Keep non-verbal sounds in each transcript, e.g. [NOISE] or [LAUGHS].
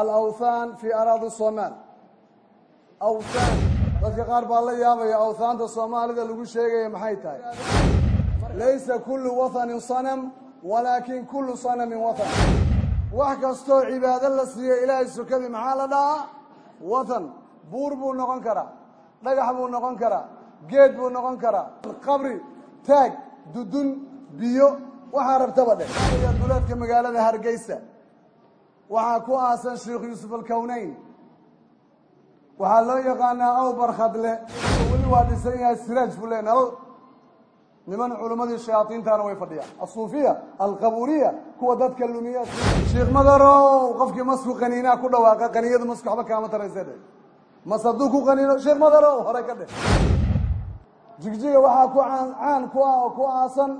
alawthaan fii araadi somaal awthaan dadka qaar baa la yaabaya awthaanta soomaalida lagu sheegaya maxay tahay. Laysa kullu wathanin sanam walaakin kullu sanamin wathan. Wax kastoo cibaado la siiyo ilaahay sukadii maxaa la dhahaa? Wathan. Buur buu noqon karaa dhagax buu noqon karaa geed buu noqon karaa. Qabri taag dudun biyo waxaa rabtaba dheh duleedka magaalada hargeysa waxaa ku aasan sheekh yuusuf alkownayn waxaa loo yaqaanaa aw barkhadle. Weli waa dhisan yahay siraaj buu le niman culimmadii shayaadiintana way fadhiyaan. Asuufiya alqabuuriya kuwa dadka lumiya. Sheekh madarow qofkii masku qaniinaa ku dhawaaqa qaniyadu masku waxba kaama tarayse dhe mas hadduu ku qaniino sheekh madarow hore ka dheh. Jigjiga waxaa ku caan ku ah oo ku aasan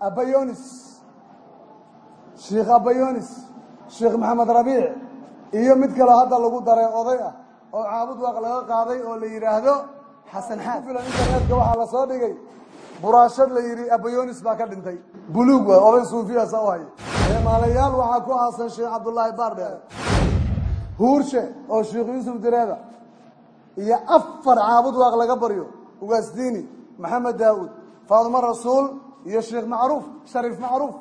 abayonis. Sheekh abayonis sheekh maxamed rabiic iyo mid kaleo hadda lagu daray oday ah oo caabud waaq laga qaaday oo la yidhaahdo xasan xaad. Internetka waxaa la soo dhigay. Buraashad la yidhi abayonis baa ka dhintay. Buluug waay oday suufiyaasa u haya eemaalayaal waxaa ku aasan sheekh cabdullaahi baardheere huurshe oo sheekh yuusuf direeda iyo afar caabud waaq laga baryo ugaasdiini maxamed daawuud faadimo rasuul iyo sheekh macruuf shariif macruuf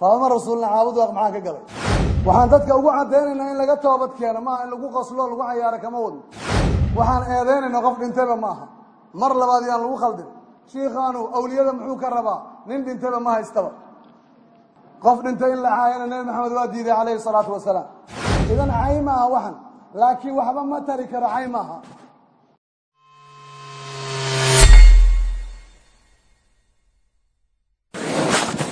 faadimo rasuulna caabud waaq maxaa ka galay? Waxaan dadka ugu caddaynaynaa in laga toobad keeno maaha in lagu qoslo lagu cayaaro kama wadno waxaan eedaynayna qof dhintayba ma aha mar labaad yaan lagu khaldin. Shiikhaanu awliyada muxuu ka rabaa? Nin dhintayba ma haystaba. Qof dhintay in la caayana nebi maxamed waa diiday calayhi salaatu wasalaam. Idan cay ma aha waxan laakiin waxba ma tari karo cay ma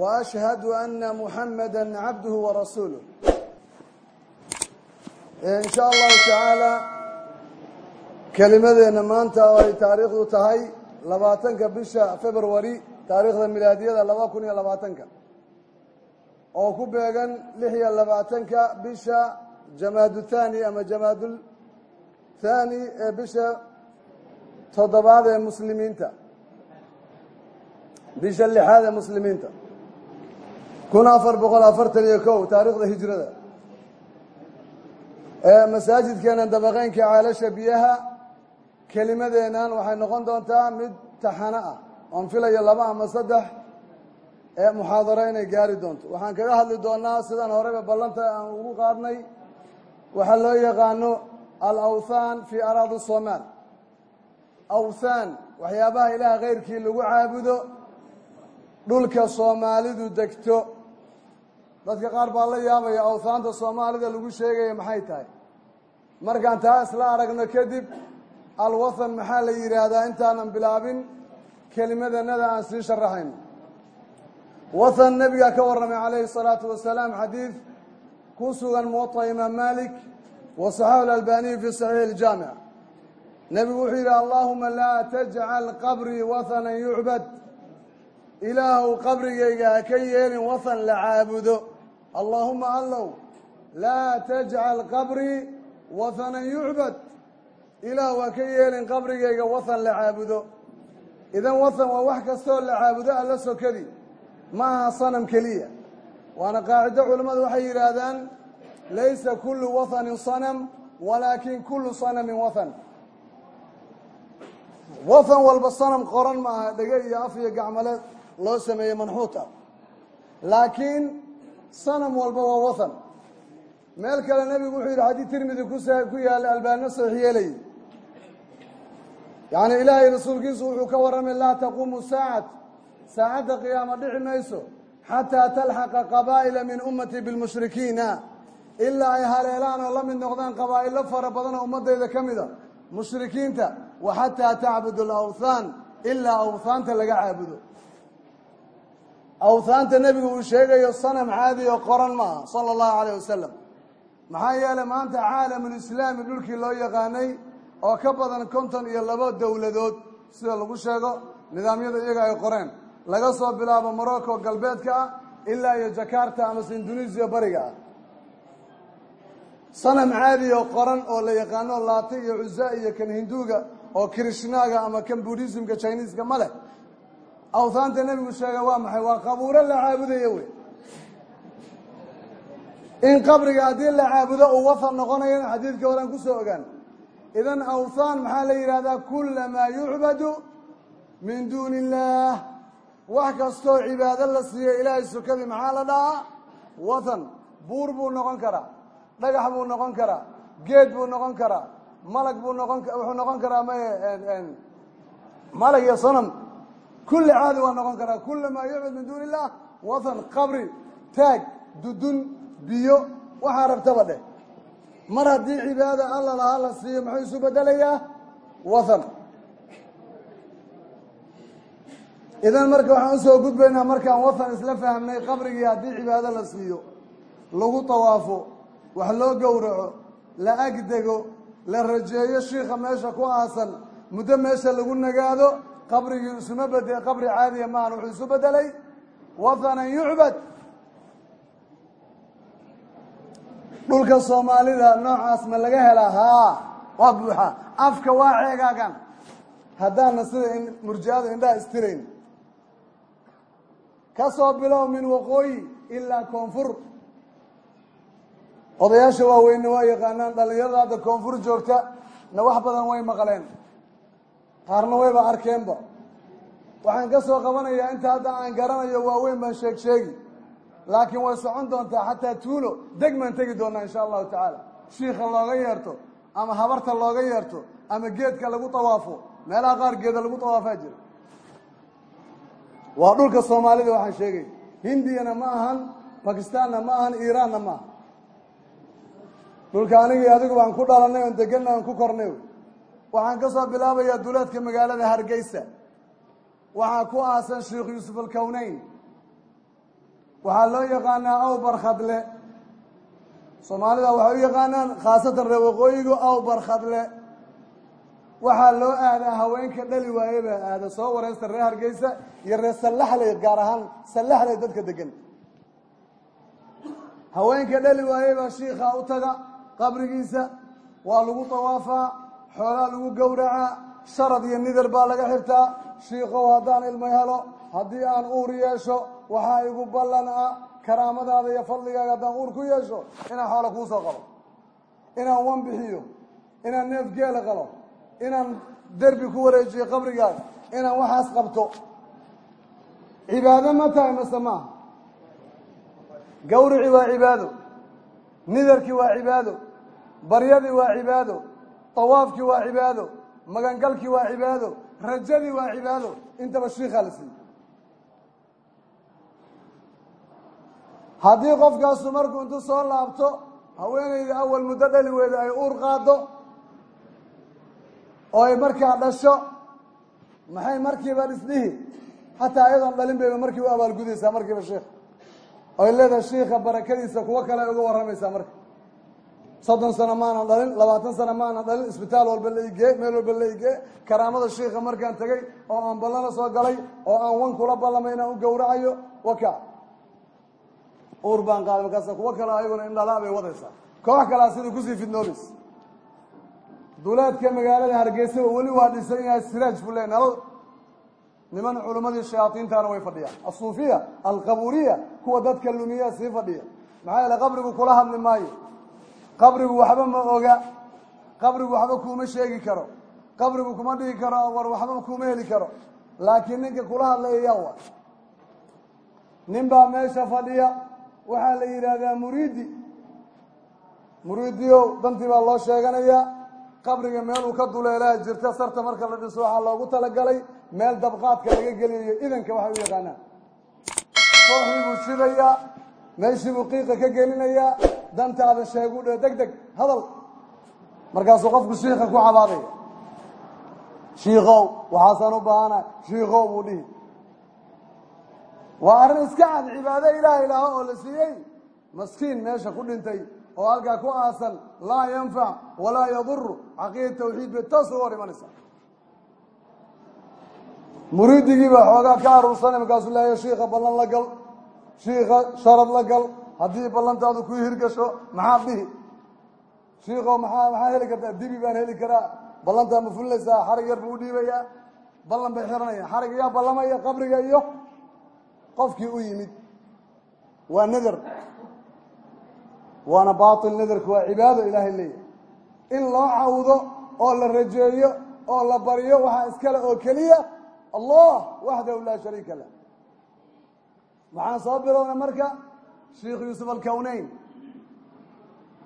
وأشهد أن محمدا عبده ورسوله in sha allahu tacaala kelimadeenna maanta oo ay taariikhdu tahay labaatanka bisha february taariikhda milaadiyada laba kun iyo labaatanka oo ku beegan lix iyo labaatanka bisha jamaadu thani ama jamaadul thani ee bisha toddobaad ee muslimiinta bisha lixaad ee muslimiinta kun afar boqol afartan iyo kow taariikhda hijrada. Masaajidkeena dabaqeynka caalasha biyaha kelimadeennan waxay noqon doontaa mid taxano ah oon filayo laba ama saddex ee muxaadaro inay gaari doonto. Waxaan kaga hadli doonaa sidaan horeba ballanta aan ugu qaadnay waxaa loo yaqaano alawthaan fii araadi somaal awthaan waxyaabaha ilaah keyrkii lagu caabudo dhulka soomaalidu degto dadka qaar baa la yaabaya awthaanta soomaalida lagu sheegaya maxay tahay. Markaan taa isla aragno kadib alwathan maxaa la yidhaahdaa intaanan bilaabin kelimadanada aan sii sharaxayno. Wathan nebigaa ka warramay calayhi salaatu wasalaam xadiid ku sugan muwaطa imaam malik wa saxaxu alalbaniy fi saxiixi iljaamic nebigu wuxuu yidhi allahuma laa tajcal qabrii wathanan yucbad. Ilaahow qabrigayga ha ka yeelin wathan la caabudo allaahuma allow. Laa tajcal qabrii wathanan yucbad ilaah waa ka yeelin qabrigayga wathan la caabudo. Idan wathan waa wax kastoo la caabudo alla sokadi ma aha sanam keliya. Waana qaacido culimmadu waxay yidhaahdaan laysa kullu wathanin sanam walaakin kullu sanamin wathan. Wathan walba sanam qoran ma aha dhege iyo af iyo gacmaleed loo sameeyey manxuut laakiin sanam walba waa wathan meel kale nebigu wuxuu yidhi xadiid tirmidi ku yaallay albaanino saxiix yeelayay yacni ilaahay rasuulkiisu wuxuu ka warramay laa taquumu saacad saacadda qiyaama dhici mayso xataa talxaqa qabaa'ila min ummati bilmushrikiina. Ilaa ay haleelaan oo la mid noqdaan qabaa'ilo fara badan oo ummaddayda ka mida mushrikiinta wa xataa tacbudu alawthaan ilaa awthaanta laga caabudo awhaanta nebigu uu sheegayo sanam caadi oo qoran ma aha sala allahu calayh wasalam maxaa yeelay maanta caalamulislaami dhulkii loo yaqaanay oo ka badan konton iyo labo dowladood sida lagu sheego nidaamyada iyaga ay qoreen. Laga soo bilaabo morocco galbeedka ah ilaa iyo jakarta amase indonesiya bariga ah. Sanam caadi oo qoran oo la yaqaano laata iyo cuza iyo kan hinduuga oo krishnaaga ama kan buddhismka chiniiska ma leh awhaanta nebigu sheega waa maxay? Waa qabuuro la caabudayo wey. In qabriga haddii la caabudo uu wathan noqonayana xadiidka horaan ku soo ogaan. Idan awthaan maxaa la yidhahdaa kula maa yucbadu min duuni illaah wax kastoo cibaado la siiyo ilaahay sukadii maxaa la dhahaa? Wathan buur buu noqon karaa dhagax buu noqon karaa geed buu noqon karaa malag buu noqon wuxuu noqon karaa maye malag iyo sanam kulli caadi waa noqon karaa kula maa yucbad min duuni illah wathan qabri taag dudun biyo waxaa rabtaba dheh. Mar haddii cibaada alla lahaa la siiyo muxuu isu bedelayaa wathan idan marka waxaan u soo gudbaynaa markaan wathan isla fahmnay qabrigii haddii cibaado la siiyo lagu tawaafo wax loo gowraco la agdego la rajeeyo shiika meesha ku aasan muddo meesha lagu nagaado qabrigii isuma bede qabri caadiya maahan wuxuu isu bedelay wathanan yucbad. Dhulka soomaalida noocaas ma laga helaa? Haa waa buuxa. Afka waa ceegaagan. Haddaana sida murjiada indhaha istirayn. Ka soo bilow min waqooyi ilaa koonfur. Odayaasha waaweyne waa yaqaanaan dhalinyarada hadda koonfur joogta na wax badan way maqleen qaarna wayba arkeenba waxaan ka soo qabanayaa inta hadda aan garanayo waaweyn baan sheeg sheegi. Laakiin way socon doontaa xataa tuulo degmaan tegi doonaa insha allahu tacaala. Shiika looga yeerto ama habarta looga yeerto ama geedka lagu tawaafo meelaha qaar geeda lagu tawaafaa jira. Waa dhulka soomaalida waxaan sheegay. Hindiyana ma ahan bakistaanna ma ahan iiraanna ma aha dhulka anigii adigu baan ku dhalanay oon deganna aan ku kornay waxaan ka soo bilaabayaa duleedka magaalada hargeysa. Waxaa ku aasan sheikh yuusuf alkowneyn waxaa loo yaqaanaa aw barkhadle soomaalida waxay u yaqaanaan khaasatan reer waqooyigu aw barkhadle waxaa loo aadaa haweenka dhali waaye baa aada soo wareysta reer hargeysa iyo reer sallaxley gaar ahaan sallaxley dadka degan haweenka dhali waaye baa shiikaa u taga qabrigiisa. Waa lagu tawaafaa xoolaa lagu gowracaa sharad iyo nidar baa laga xirtaa. Shiikow haddaan ilmo helo haddii aan uur yeesho waxaa igu ballan ah karaamadaada iyo fadligaaga haddaan uur ku yeesho inaan xoolo kuu soo qabo inaan wan bixiyo inaan neef geela qalo inaan derbi ku wareejiyo qabrigaaga inaan waxaas qabto. Cibaado ma tahay mase maaha gawricii waa cibaado nidarkii waa cibaado baryadii waa cibaado tawaafkii waa cibaado magangalkii waa cibaado rajadii waa cibaado. Intaba shiikaa la siiyey. Haddii qofkaasu markuu intu soo laabto haweenayda awal muddo dhali weyda ay uur qaado oo ay markaa dhasho maxay markiiba isdhihi xataa ayadoon dhalin bayba markii u abaalgudaysaa markiiba sheikh oy leedahay shiika barakadiisa kuwo kale ay uga warramaysaa marka soddon sano maanan dhalin labaatan sano maanan dhalin isbitaal walba la igee meel walba la igee. Karaamada shiika markaan tegey oo aan ballana soo galay oo aan wan kula ballamay inaan u gowracayo waka uur baan qaaday markaasa kuwo kale ayaguna indhalaa bay wadaysaa. Koox kalaa sidai ku sii fidnoobaysa duleedka magaalada hargeysaba weli waa dhisan yahay siraaj buu leey nalal niman culimmadii shayaadiintaana way fadhiyaan. Asuufiya alqaburiya kuwa dadka lumiya sii fadhiya. Maxaa yeele qabrigu kula hadli maayo qabrigu waxba ma oga qabrigu waxba kuuma sheegi karo qabrigu kuma dhigi karo war waxba kuuma heli karo. Laakiin ninka kula hadlaya yaa wa nin baa meesha fadhiya waxaa la yidhaahdaa muriidi. Muriidiyow dantii baa loo sheeganayaa qabriga meel uu ka duleelaa jirta sarta marka la dhiso waxaa loogu talagalay meel dabqaadka laga geliyayo idanka waxay u yaqaanaan. Sooxii buu shidayaa meeshii buu qiiqa ka gelinayaa dantaada sheegu dhe deg deg hadal. Markaasuu qofku shiika ku cabaadaya shiikow waxaasaan u baahana shiikow buu dhihi. Waa arrin iska cad cibaado ilaah ilaaho oo la siiyey. Maskiin meesha ku dhintay oo halkaa ku aasan. Laa yanfac walaa yaduru caqiida tawxiid bay toos uga hor imanaysa muriidigii baa xoogaa ka aruursanay markaasuu leeya shiika ballan la gal. Shiika sharad la gal haddii ballantaadu ku hirgasho maxaad dhihi? Shiiko maxaa maxaa heli kartaa? Dibi baan heli karaa. Ballantaa ma fulinaysaa xarig yar buu dhiibayaa. Ballan bay xiranayaan. Xarig yaa ballamaya qabriga iyo qofkii u yimid. Waa neder. Waana baatil nederku waa cibaado ilaahay leeyahy in loo cawdo oo la rajeeyo oo la baryo waxaa iskale oo keliya allah waxdahu laa shariika lah. Waxaan soo bilownay marka sheikh yuusuf alkawnayn.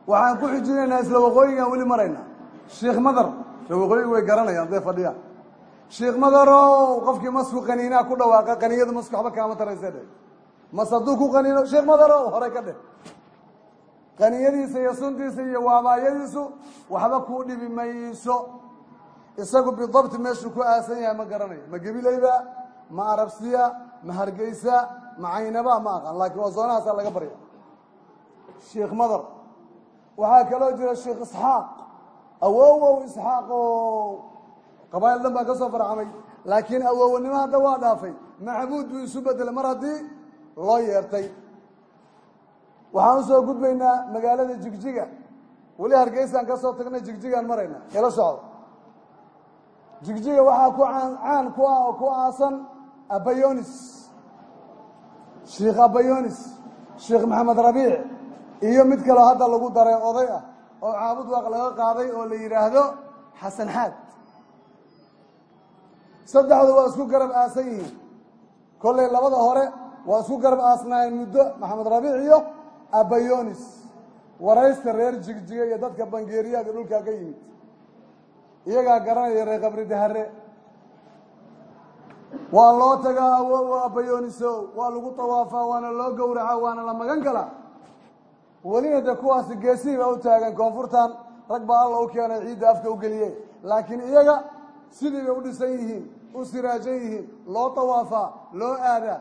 Waxaan ku xijinaynaa isla waqooyigaan weli maraynaa sheikh madar isla waqooyiga way garanayaan hadday fadhiyaan. Sheikh madarow qofkii masku qaniinaa ku dhawaaqa qaniyadu masku waxba kaama tarayse dhe mas hadduu ku qaniino? Sheikh madarow hore ka dheh qaniyadiisa iyo suntiisa iyo waabaayadiisu waxba kuu dhibi mayso. Isagu bidabti meeshuu ku aasan yahay ma garanayo ma gebilayba ma arabsiya ma hargeysa ma caynaba ma aqaan laakiin waa zoonahaasaa laga barya. Sheikh madar waxaa kaloo jira sheikh isxaaq awowow isxaaq oo qabaayil dhan baa ka soo farcamay laakiin awowanimo hadda waa dhaafay. Macbuud buu isu bedelay mar haddii loo yeertay. Waxaan u soo gudbaynaa magaalada jigjiga. Weli hargeysaan ka soo tagnay jigjigaan maraynaa ila socdo. Jigjiga waxaa ku caan ku ah oo ku aasan abayonis sheikh abayonis sheikh maxamed rabiic iyo mid kaloo hadda lagu daray oday ah oo caabud waaq laga qaaday oo la yidhaahdo xasan xaad saddexdu waa isku garab aasan yihiin. Kollay labada hore waa isku garab aasnaayeen muddo maxamed rabiic iyo abayonis waraysta reer jigjiga iyo dadka bangeeriyaga dhulkaa ka yimid. Iyagaa garanaya reer qabri dahare waa loo tagaa awowa abayoniso waa lagu tawaafaa waana loo gowraca waana la magan galaa welina de kuwaasi geesihii baa u taagan koonfurtan rag baa alla u keenay ciidda afka u geliye laakiin iyaga sidii bay u dhisan yihiin u siraajan yihiin loo tawaafaa loo aadaa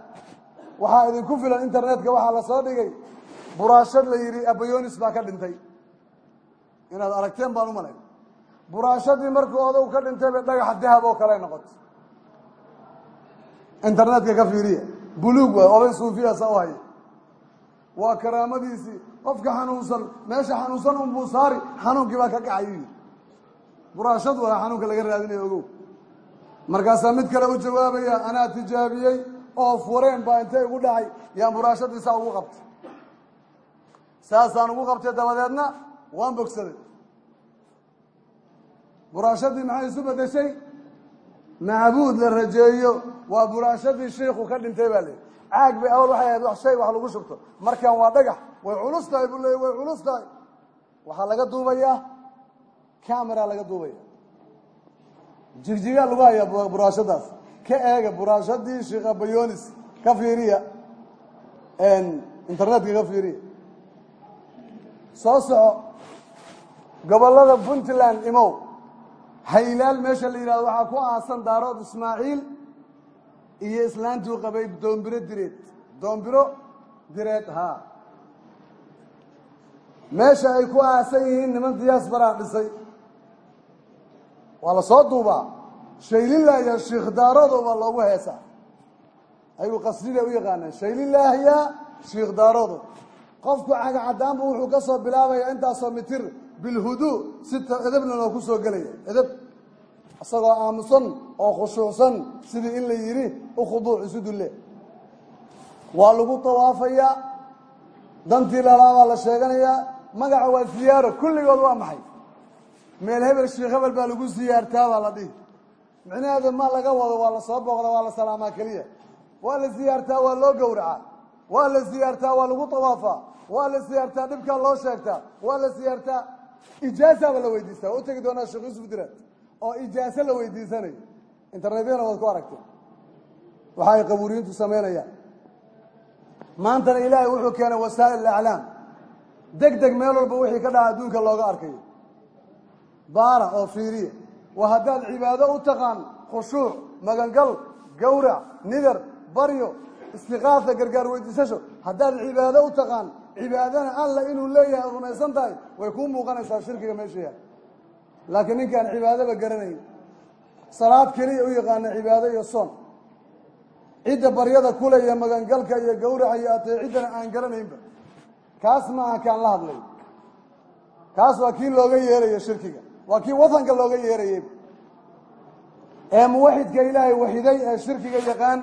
waxaa idinku filan internetka waxaa la soo dhigay. Buraashad la yidhi abayonis baa ka dhintay. Inaad aragteen baan u malayn. Buraashadii markuu odagu ka dhintay bay dhagax dahab oo kale noqotay internetka ka fiiriya. Buluug waay oday suufiyasa u haya waa karaamadiisii qofka xanuunsan meesha xanuunsan unbuu saari xanuunkii baa ka kacayu yidhi buraashad waa xanuunka laga raadinayo ogow. Markaasaa mid kale u jawaabaya anaa tijaabiyey oo fureen baa intay ugu dhacay? Yaan buraashadii saa ugu qabtay. Saasaan ugu qabtay dabadeedna waan bogsaday. Buraashadii maxay isu bedeshay macbuud la rajeeyo waa buraashadii shiiku ka dhintay baa leeyi caag bay awal waxay ahayd shay wax lagu shubto. Markan waa dhagax way culus tahay buu leey way culus tahay. Waxaa laga duubayaa camera laga duubaya jigjigaa lagu hayaa buraashadaas. Ka eega buraashadii sheekh abayonis ka fiiriya. Internetka ka fiiriya. Soo soco gobollada puntland imow haylaal meesha la yidhahdo waxaa ku aasan daarood ismaaciil iyo islaantuu qabay doombiro direed. Doombiro direed haa meesha ay ku aasan yihiin niman diyaas baraa dhisay. Waa la soo duubaa. Shaylilahya sheikh daaroodo baa loogu heesaa. Ayuu qasrida u yaqaanaan shaylilahya sheikh daaroodo qofku cagacadaanbu wuxuu ka soo bilaabayaa intaasoo mitir bilhudu si edebna loo ku soo gelaya. Edeb isagoo aamusan oo khushuucsan sidii in la yidhi u khuduuc isu dulle waa lagu tawaafayaa dantii lalaa baa la sheeganayaa magaca waa siyaaro kulligood waa maxay? Meel hebel sheikh hebel baa lagu siyaartaa baa la dhihi. Micnaheedu ma laga wado waa la soo booqda waa la salaamaa keliya. Waa la siyaartaa waa loo gowracaa. Waa la siyaartaa waa lagu tawaafaa. Waa la siyaartaa dhibkaa loo sheegtaa. Waa la siyaartaa ijaasaaba la weydiistaa waa u tegi doonaa sheekh yuusuf diraad oo ijaaso la weydiisanayo internetyadana waad ku aragtay waxa ay qabuuriyiintu samaynayaan maantana ilaahay wuxuu keenay wasaa'il aclaam deg deg meel walba wixii ka dhaca adduunka looga arkayo baara oo fiiriya waa haddaad cibaado u taqaan khushuuc magangal gawrac nidar baryo istiqaasa gargaar weydiisasho haddaad cibaado u taqaan cibaadana alla inuu leeyahay ad rumaysan tahay way kuu muuqanaysaa shirkiga meesha yaal. Laakiin ninkaan cibaadaba garanayn. Salaad keliya u yaqaana cibaado iyo soon cidda baryada kule iyo magangalka iyo gawraca iyo ateeciddana aan garanaynba. Kaas maaha kaan la hadlay kaas waa kii looga yeeraya shirkiga. Waa kii wadanka looga yeerayay. Ee muwaxidka ilaahay waxiday ee shirkiga yaqaan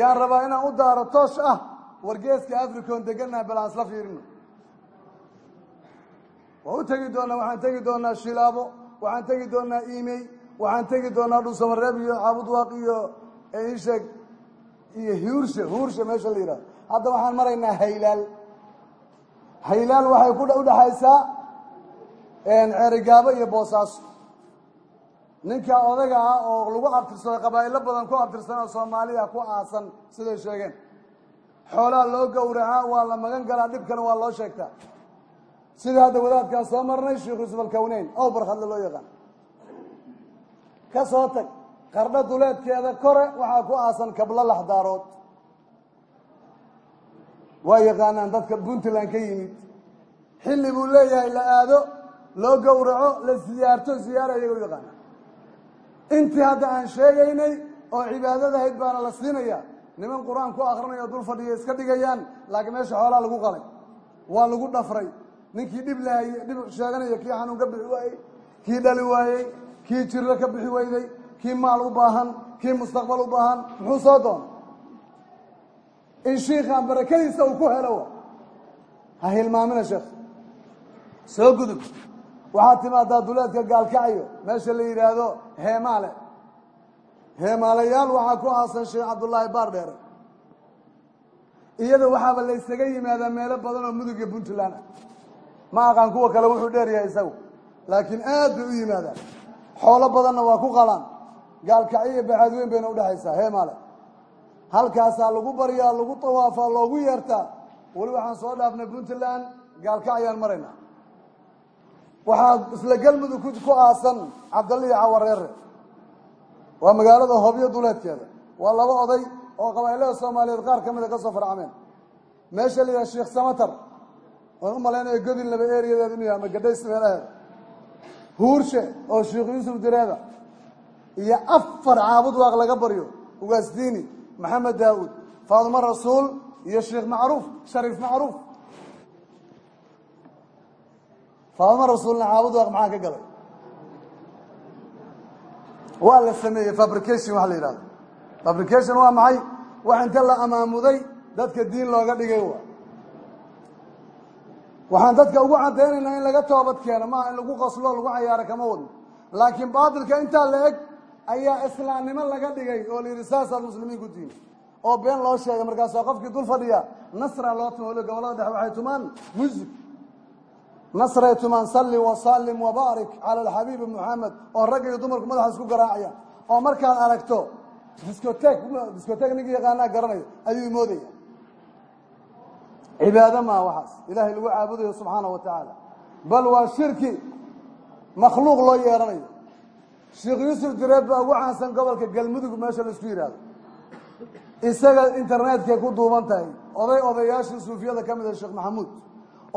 yaan rabaa inaan u daaro toosh ah wargeeska africon degannaha bal aan isla fiirino. Waa u tegi doonaa waxaan tegi doonaa shilaabo waxaan tegi doonaa imey waxaan tegi doonaa dhuusamareeb iyo caabudwaaq iyo isheeg iyo huurshe huurshe meesha la yidhahdo hadda waxaan maraynaa haylaal. Haylaal waxay ku udhaxaysaa ceerigaabo iyo boosaaso ninka odaga ah oo lagu abtirsado qabaa'ilo badan ku abtirsan oo soomaaliya ku aasan siday sheegeen xoolaha loo gowracaa waa la magan galaa dhibkana waa loo sheegtaa. Sida hadda wadaadkaan soo marnay sheekh yuusuf alkawneyn ow barkhadle loo yaqaan. Ka soo tag qardho duleedkeeda kore waxaa ku aasan kablo laxdaarood waa yaqaanaan dadka puntland ka yimid. Xilli buu leeyahay la aado loo gowraco la siyaarto ziyaara iyaga u yaqaana intii hadda aan sheegaynay oo cibaadadahayd baana la siinaya niman qur'aan ku akrinaya dul fadhiya iska dhigayaan laakiin meesha xoolaa lagu qalay waa lagu dhafray. Ninkii dhib lahay dhib sheeganaya kii xanuun ka bixi waayey kii dhali waayey kii jiro ka bixi weyday kii maal u baahan kii mustaqbal u baahan muxuu soo doona in shiikaan barakadiisa uu ku helo. Ha hilmaamina sheekh soo gudub. Waxaad timaadaa duleedka gaalkacayo meesha la yidhaahdo heemaale heemaalayaal waxaa ku aasan sheekh cabdullaahi baardheere iyada waxaaba la ysaga yimaadaa meelo badan oo mudug puntland. Ah ma aqaan kuwa kale wuxuu dheer yahay isagu. Laakiin aad bay u yimaadaan xoolo badanna waa ku qalaan. Gaalkacyo iyo baxaad weyn bayna udhexaysaa heemaale halkaasaa lagu baryaa lagu tawaafaa loogu yeertaa. Weli waxaan soo dhaafnay puntland gaalkacyaan maraynaa waxaa isla galmudug ku aasan cabdallihi cawareere waa magaalada hobyo duleedkeeda. Waa laba oday oo qabaa'ilada soomaaliyeed qaar ka mida ka soo farcameen. Meesha la yidhaha sheekh samatar waan u malaynayo godin laba eeriyadeed inu yahay ama gadhays meelaheeda huurshe oo sheekh yuusuf direeda iyo afar caabud waaq laga baryo ugaasdiini maxamed daawuud faadimo rasuul iyo sheekh macruuf shariif macruuf. Faadimo rasuulna caabud waaq maxaa ka galay waa la sameeyey fabrication waxa la yidhahdo fabrication waa maxay? Wax inta la amaamuday dadka diin looga dhigay wa waxaan dadka ugu caddaynaynaa in laga toobad keeno maaha in lagu qoslo lagu cayaaro kama wadno laakiin baatilka intaa la eg ayaa islaamnimo laga dhigay oo la yidhi muslimiin ku diin oo been loo sheegay markaasoo qofkii dul fadhiya nasra loo tuma wali gobollada dhexe waxay tumaan musig nasray tumaan salli wasallim wabaarik cala alxabiibi moxamed oo ragga dumarku madaxa isku garaacaya oo markaad aragto discotek discotek ninka yaqaanaa garanayo ayuu moodaya cibaado maa waxaas. Ilaahay lagu caabudayo subxaanahu wa tacaala bal waa shirki makhluuq loo yeeranayo. Sheekh yuusuf direed baa ugu caansan gobolka galmudug meesha la isku yidhaahdo isaga internetkay ku duuban tahay. Oday odayaashii suufiyada ka mida sheekh maxamuud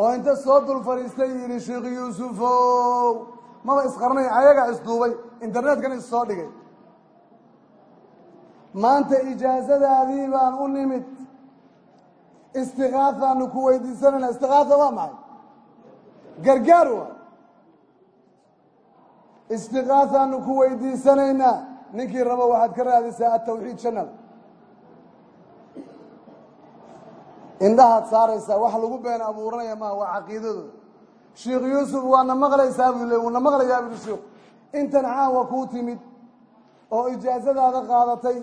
oo inta soo dul fadhiistay yidhi sheekh yuusufow maba isqarnay ayagaa isduubay internetkana issoo dhigay. Maanta ijaazadaadii baan u nimid. Istikaafaanu ku weydiisanayna istikaafa waa maxay? Gargaar waa. Istikaafaanu ku weydiisanaynaa ninkii rabo waxaad ka raadisaa atawxiid channel indhahaad saaraysaa wax lagu been abuuranaya maaha waa caqiidadooda sheekh yuusuf waana maqlaysaa buu le wuuna maqlayaa bui sheikhu intan caawa kuu timid oo ijaazadaada qaadatay.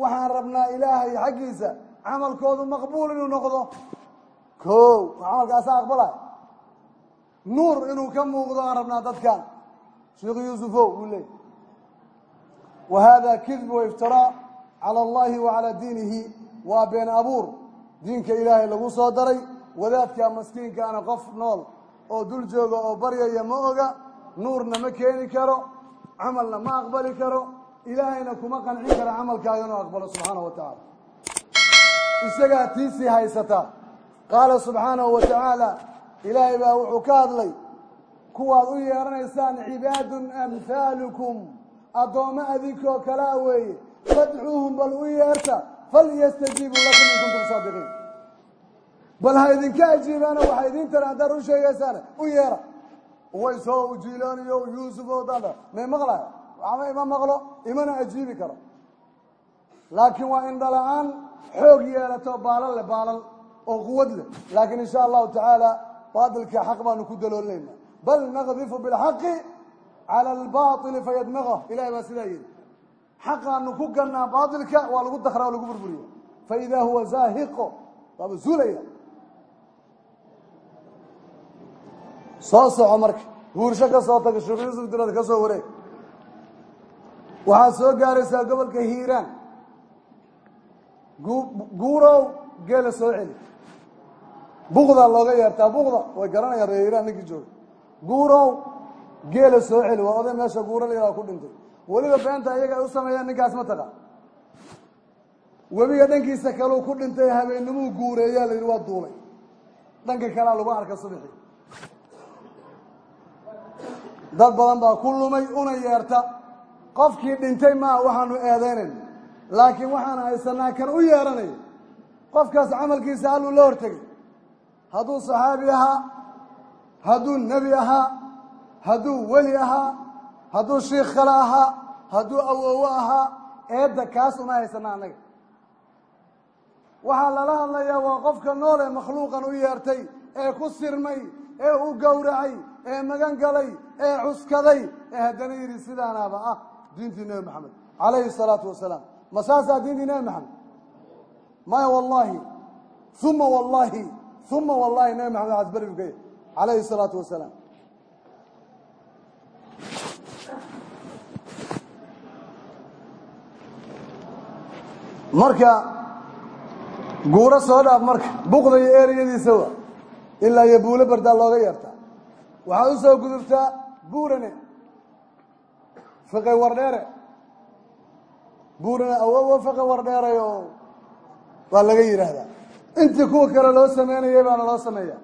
Waxaan rabnaa ilaahay xaggiisa camalkoodu maqbuul inuu noqdo. Ko camalkaasa aqbalay nuur inuu ka muuqdo aan rabnaa dadkan. Sheekh yuusufow buu leeyay wa hada kidb waiftiraa cala allahi wa calaa diinihi waa been abuur diinka ilaahay lagu soo daray wadaadka maskiinkaana qof nool oo dul jooga oo baryaya ma oga nuurna ma keeni karo camalna ma aqbali karo ilaahayna kuma qancin kara camalkaaga inuu aqbalo subxaana wa tacaala. Isagaa tiisii haysataa qaala subxaanahu wa tacaala ilaahay baa wuxuu ka hadlay kuwaad u yeedhanaysaan cibaadun amhaalukum addoommo adinkoo kalaa weeye fadcuuhum bal u yeerta falyastajiibuu lakum in kuntum saadiqiin bal ha idinka ajiibaana waxay idiin tara haddaad u sheegaysaane u yeera uwaysoo ujiilaaniyo yuusuf oo danda may maqlaya waxba ima maqlo imana ajiibi karo laakiin waa indhala-aan xoog yeelato baalal leh baalal oo quwad leh laakiin insha allahu tacaala baatilka xaq baanu ku daloolinayna bal naqdifu bilxaqi cala albaili fayadmaqah ilahay baa sidaa yidhi xaqaanu ku gannaa baatilka waa lagu dakraa oo lagu burburiya faidaa huwa zaahiqo waaba zuulaya soo soco marka guursho ka soo taga sheekh yuusuf dirada ka soo wareeg waxaad soo gaaraysaa gobolka hiiraan guurow geela soo celi bukda looga yeertaa bukda way garanayaan reer hiiraan ninkii jooga guurow geela soo celi waa oday meesha guuro la yihahdo ku dhintay weliba beenta iyaga ay u sameeyaan ninkaas ma taqa webiga dhankiisa kaleu ku dhintay habeennimuu guureeyaa la yidhi waa duulay. Dhanka kalea lagu arka subixii dad badan baa ku lumay una yeerta qofkii dhintay maa waxaanu eedaynayna laakiin waxaan haysanaa kan u yeeranayo qofkaas camalkiisa alluu la hortegay hadduu saxaabi ahaa hadduu nebi ahaa hadduu weli ahaa hadduu shiikh kale ahaa hadduu awoowo ahaa eedda kaas uma haysana annaga. Waxaa lala hadlayaa waa qofka nool ee makhluuqan u yeertay ee ku sirmay ee u gowracay ee magan galay ee cuskaday ee haddana yidhi sidaanaaba ah diintii nebi maxamed. Calayhi salaatu wasalaam. Ma saasaa diintii nebi maxamed? Maya wallahi uma wallahi uma wallahi nebi maxamed yahy calayhi salaatu wasalaam marka guuro soo dhaaf marka buqda iyo ereyadiisa wa ilaa iyo buulo bardaa looga yeertaa waxaad u soo gudubtaa buurane fiqi wardheere buurane awowo fiqi wardheerayo waa laga yidhaahdaa intii kuwa kale loo sameynayay baana loo sameeya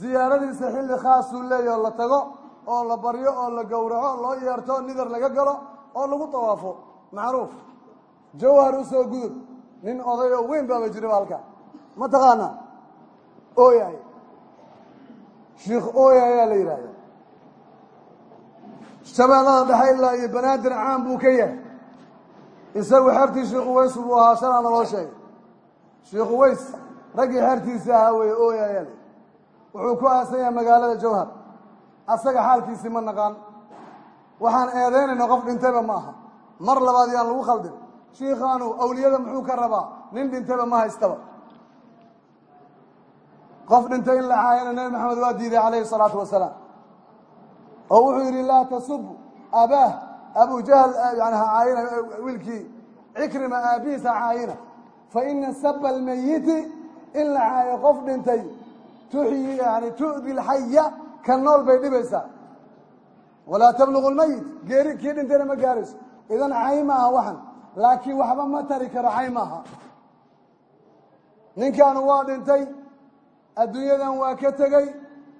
ziyaaradiisa xilli khaasuu leeya oo la tago oo la baryo oo la gowraco loo yeerto nidar laga galo oo lagu tawaafo. Macruuf. Jawhar u soo gudub nin oday oo weyn baaba jira ba halkaa ma taqaanaa? Ooyahay. Shiikh ayaa la yidhahda shabeellada dhexe ilaa iyo banaadir caan buu ka yahay. Isagu xertii sheikh uways buu ahaa shalaana loo sheegay sheikh uways raggii xertiisii ahaa weeye ooya ayaa la wuxuu ku aasan yahay magaalada jawhar. Asaga xaalkiisii ma naqaan. Waxaan eedaynayna qof dhintayba ma aha. Mar labaad yaan lagu khaldin shiikhaanu awliyada muxuu ka rabaa? Nin dhintayba ma haystaba. Qof dhintay in la caayana nebi maxamed waa diiday calayhi salaatu wasalaam. Oo wuxuu yidhi laa tasubu abaah abu jahl yani ha caayina wiilkii cikrima aabihiis ha caayina fa ina saba almayiti in la caayo qof dhintay tuxyi yani tu'di lxaya ka nool bay dhibaysaa. Walaa tablugu lmayit geeri kii dhintayna ma gaarayso. Idan cay ma aha waxan laakiin waxba ma tari karo cay maaha. Ninkaanu waa dhintay adduunyadan waa ka tegey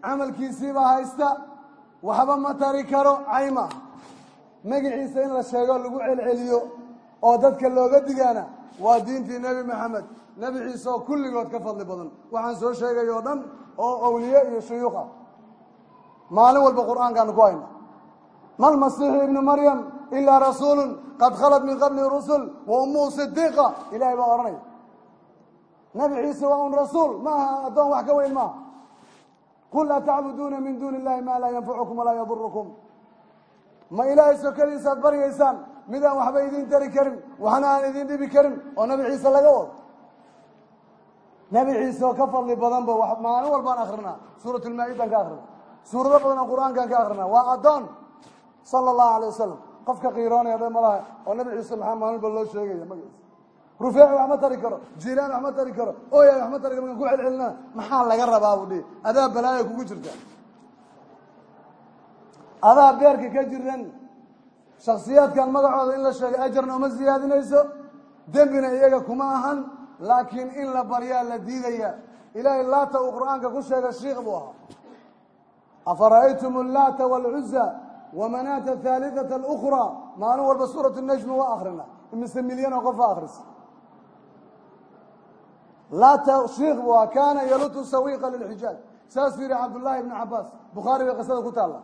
camalkiisiibaa haysta waxba ma tari karo cay magiciisa in la sheego lagu celceliyo oo dadka looga digaana waa diintii nebi maxamed. Nebi ciise oo kulligood ka fadli badan. Waxaan soo sheegay oo dhan oo awliye iyo shuyuuq ah maalin walba qur'aankaanu ku hayna ma lmasiixu ibnu maryam ilaa rasuulu qad khalat min qabli rusul wa ummuhu sidiiqa ilahay baa odhanaya nebi ciise waa un rasuul ma aha addoon wax ka weyn maaha qul atacbuduuna min duuni illahi maa laa yanfacukum walaa yadurukum ma ilaahay sokadiisaad baryaysaan midaan waxba idiin tari karin waxna aan idiin dhibi karin oo nebi ciise laga wado nebi ciise oo ka fadli badanba maalin walbaan akrinaa suurat lmaa-idaan ka akrina suurado sala allahu alay wasalam qofka qiiroonaya dhan malaha oo nebi ciise maxaa maalinba loo sheegaya magaciisa rufeeci wax ma tari karo jiilaan wax ma tari karo ooyaay wax ma tari karo ku celcelinaa maxaa laga rabaa buu dhihi? Adaa balaaya kugu jirta. Adaa beerka ka jiran shaksiyaadkan magacooda in la sheegay ajarna uma siyaadinayso dembina iyaga kuma ahan laakiin in la baryaa la diidaya. Ilaahay laata uu qur'aanka ku sheegay shiikh buu ahaa. Afara'aytum allaata waalcuza wamanaata ahaaliata اlأkhraa maalin walba suuratu najmi waa akhrina imise milyanoo qof a akhrisa laa tashik waa kaana yalutu sawiqa lilxijaaj saasuu yidhi cabdullaahi ibnu cabaas bukhaari bay qisada ku taalla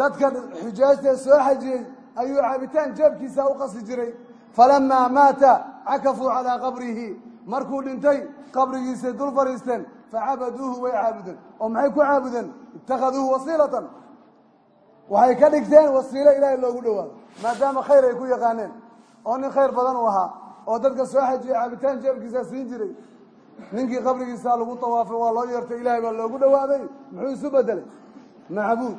dadka xijaajtee soo xajiyey ayuu caabitaan jeebkiisaa u qasi jiray falamaa maata cakafuu calaa qabrihi markuu dhintay qabrigiisay dul fadhiisteen facabaduuhu waxay ka dhigteen wasiilo ilaahay loogu dhowaado maadaama khayr ay ku yaqaaneen oo nin khayr badan uu ahaa oo dadka soo xajiyey cabitaan jeebkiisaa siin jiray. Ninkii qabrigiisaa lagu tawaafay waa loo yeertay ilaahay baa loogu dhowaaday muxuu isu bedelay macbuud.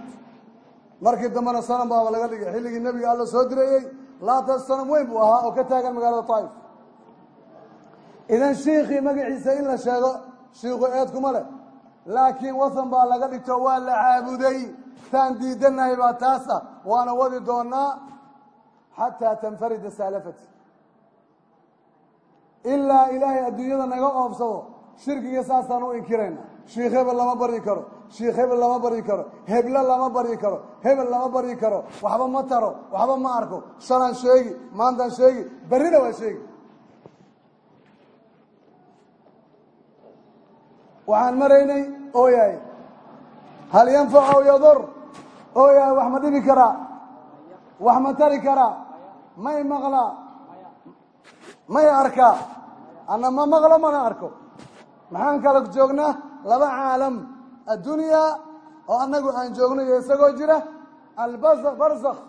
Markii dambena sanam baaba laga dhigay xilligii nebiga alla soo dirayey laata sanam weyn buu ahaa oo ka taagan magaalada taif. Idan shiikhii magaciisa in la sheego shiikhu eedkuma leh laakiin wasan baa laga dhigto waa la caabuday taan diidanahay baa taasa waana wadi doonaa xataa tanfarida saalafati ilaa ilaahay adduunyada naga oobsado shirkiga saasaan u inkirayna. Shiikh hebel lama baryi karo shiikh hebel lama baryi karo heblo lama baryi karo hebel lama baryi karo. Waxba ma taro waxba ma arko. Shalaan sheegi maantaan sheegi berrina waa sheegi. Waxaan maraynay ooyahay hal yanfac aw ooyahay wax ma dhibi karaa wax ma tari karaa may maqlaa may arkaa anna ma maqlo mana arko. Maxaan kala joognaa laba caalam addunyaa oo annagu aan joogno iyo isagoo jira? Albarzakh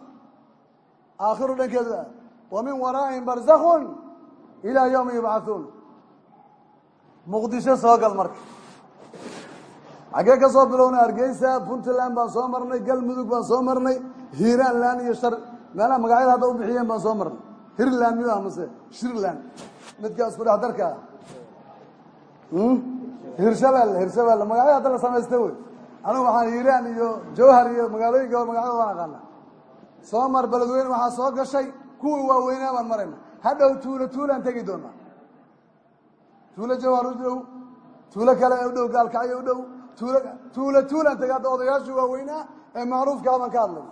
aakhiru dhankeedu ah. Wa min waraa'ihim barzakhun ilaa yowmi yubcathuun muqdisho soo gal marka xaggee ka soo bilowna hargeysa puntland baan soo marnay galmudug baan soo marnay hiiraanland iyo shar meelaha magacyada hadda u bixiyeen baan soo marnay. Hirland miyuu ah mase shirland midka isku dhex darka. Ah hirshabelle hirshabelle magacyo hadda la samaysta wey. Anigu waxaan hiiraan iyo jawhar iyo magaalooyinka magacyada waan aqaana soo mar beledweyne waxaa soo gashay kuwii waaweynaa baan marayna. Hadhow tuulo tuulaan tegi doonaa. Tuulo jawhar u dhow tuulo kale u dhow gaalkacyo u dhow tuulo tuulaan tegi hadda odayaashii waaweynaa ee macruufkaa baan ka hadlay.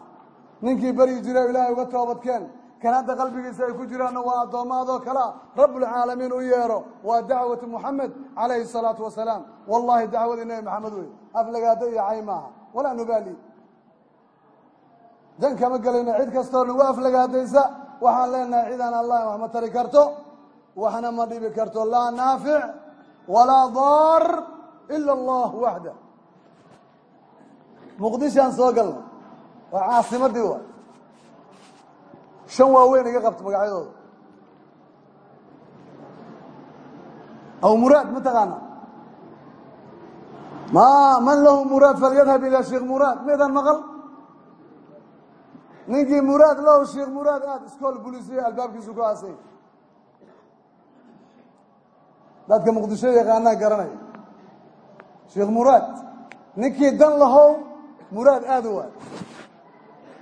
Ninkii beryi jira ilaahay uga toobadkeen kan hadda qalbigiisa ay ku jiraanna waa addoommaadoo kalea rabbulcaalamiin u yeero. Waa dacwatu muxamed calayhi salaatu wasalaam. Wallahi dacwadii nebi maxamed wey. Aflagaado iyo cay maaha. Walaa nubaali. Dan kama gelayna cid kastoo nagu aflagaadaysa waxaan leenahay cidaan allah wax ma tari karto waxna ma dhibi karto. Laa naafic walaa daar ila allah waxda muqdishaan soo galna waa caasimadii wa shan waaweyn iga qabta magacyadooda aw muraad ma taqaana ma man lahu muraad falyadhab ilaa sheikh muraad midan maqal ninkii muraad lahu sheikh muraad aad iskool bulisiya albaabkiisu ku aasay dadka muqdisho yaqaanaa garanaya sheikh muraad ninkii dan lahow muraad aad u waay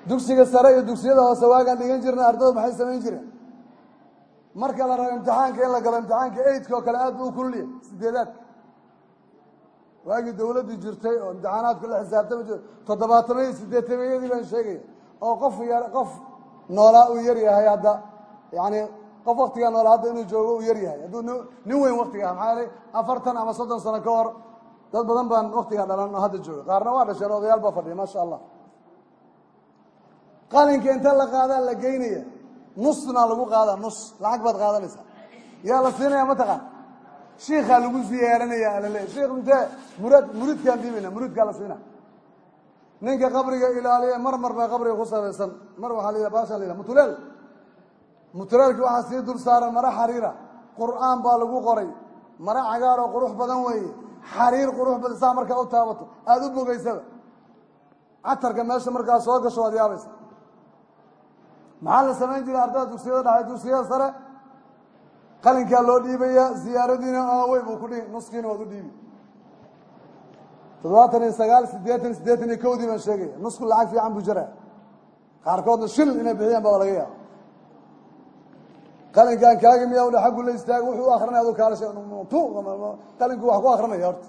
dugsiga sare iyo dugsiyada hoose waagaan dhigan jirna ardaydu maxay samayn jireen? Marka la rabo imtixaanka in la galo imtixaanka eidka oo kale aad buu u kulliya sideedaadka waagii dawladdu jirtay oo imtixaanaadku la xisaabtami jiro. Toddobaatamaiyo sideetamayadii baan sheegaya. Oo qof yar qof noolaa uu yar yahay hadda. Yacni qof waktigaa noolaa hadda inuu joogo uu yar yahay. Hadduu nin weyn waktigaa maxaa yeelay afartan ama soddon sano ka hor dad badan baan waktigaa dhalan oo hadda jooga. Qaarna waa dhasheen odayaal baa fadhiya maasha allah. Qalinka inta la qaadaa la geynaya. Nusna lagu qaadaa nus. Lacag baad qaadanaysaa. Yaa la siinaya mataqaan shiikaa lagu ziyaaranaya alale. Shiikh intee muraad muridkaan dhiibana muridkaa la siina. Ninka qabriga ilaaliya mar baa qabriga ku sabaysan mar waxaa la baasha la yidhaha mutuleel mutuleelki waxaa sii dul saaran mare xariira. Qur'aan baa lagu qoray. Mare cagaar oo qurux badan weeye xariir qurux badan saa markaa u taabato. Aada u bogaysaba catarka meesha markaa soo gasho waad yaabaysa maxaa la samayn jiray? Ardada dugsiyada dhaxay dugsiyada sare qalinkaa loo dhiibaya ziyaaradiina aawey buu ku dhihi nuskiina waad u dhiibi. Toddobaatan iyo sagaal siddeetan siddeetan iyo kowdii baan sheegaya. Nusku lacag fiican buu jaraa qaarkoodna shil inay bixiyaan baa laga yaaba qalinkaan kaagi miyaa udha xaggu la istaago wuxuu akrinaya adu kaalasha qalinku wax ku akrinaya horta.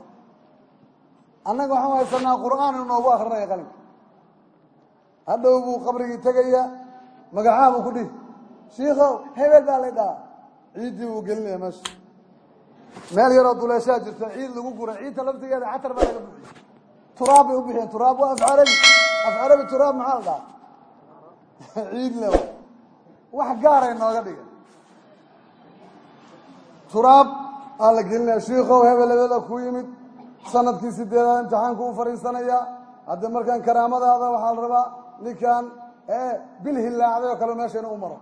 Annaga waxaan haysanaa qur'aan inu noogu akrinaya qalinka. Hadhow buu qabrigii tegaya magacaa buu ku dhihi shiikow hebel baa lay dhahaa. Ciiddii buu gelinaya meesha. Meel yaroo duleeshaa jirta ciid lagu guray. Ciidta laftigeeda catar baa laga buxiye turaab bay u bixiyeen turaab waa af carabi af carabi turaab maxaa la dhahaa? [LAUGHS] Ciid le wax gaaray nooga dhiga turaab aa la gelinaya shiikow hebel hebela ku yimid sannadkii sideedaad imtixaanku u fadhiisanayaa hadda markaan karaamadaada waxaa la rabaa ninkan bil hilaacday oo kale meesha inuu u maro.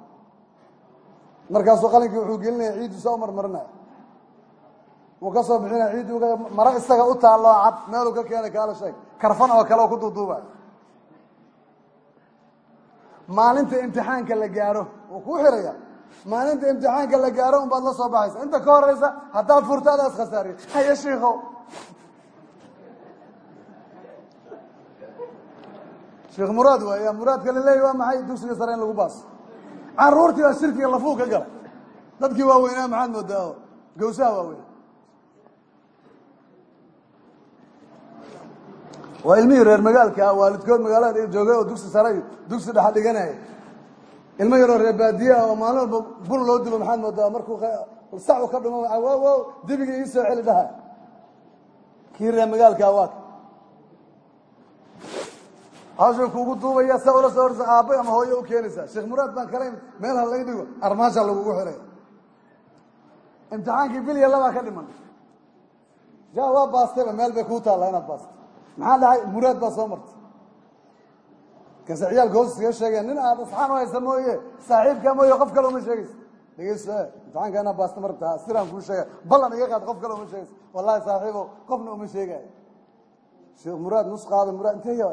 Markaasuu qalinkii wuxuu gelinaya ciiddu saa u marmarinaya wuu ka soo bixinaya ciiddu maro isaga u taalloo cad meeluu ka keenay kaala sheeg. Karfan oo kale oo ku duuduubay maalinta imtixaanka la gaaro wuu kuu xiraya maalinta imtixaanka la gaaro unbaad la soo baxaysa. Inta ka horeysa haddaad furto adaas khasaariyo. Haye shiikow sheekh muraad waaya muraadka la leeyahy waa maxay? Dugsiga sare in lagu baaso caruurtii baa shirkiga lafuu ka galay. Dadkii waaweynaa maxaad moodaa oo? Gawsaha waaweyn waa ilmihii reer magaalka waalidkood magaalada joogay oo dugsi sare dugsi dhexa dhiganaya ilmo yaroo reer baadiye ah oo maalin walba bun loo dilo maxaad moodaa? Markuu sacu ka dhumo wow dibigii ii soo celi dhaha kii reer magaalkaa waa hawshay kuugu duubaya sa ula soo horsa ama hooyo u keenaysaa sheekh muraad baan kala imid meel ha laga dhigo armaasha lagugu xiray imtixaankii bil iyo labaa ka dhiman. Ja waa baastayba meel bay kuu taallaa inaad baastay. Maxaa dhacay muraad baa soo martay kase ciyaalka hoos iskaga sheegeen nin aad asxaan u haysa mooye saaxiibkaa mooye qof kale uma sheegaysa dhegeyso imtixaanka inaad baasta marta siraan kuu sheega ballan iga qaad qof kale uma sheegaysa wallahi saaxiibo qofna uma sheegaayo sheekh muraad nus qaada muraad intee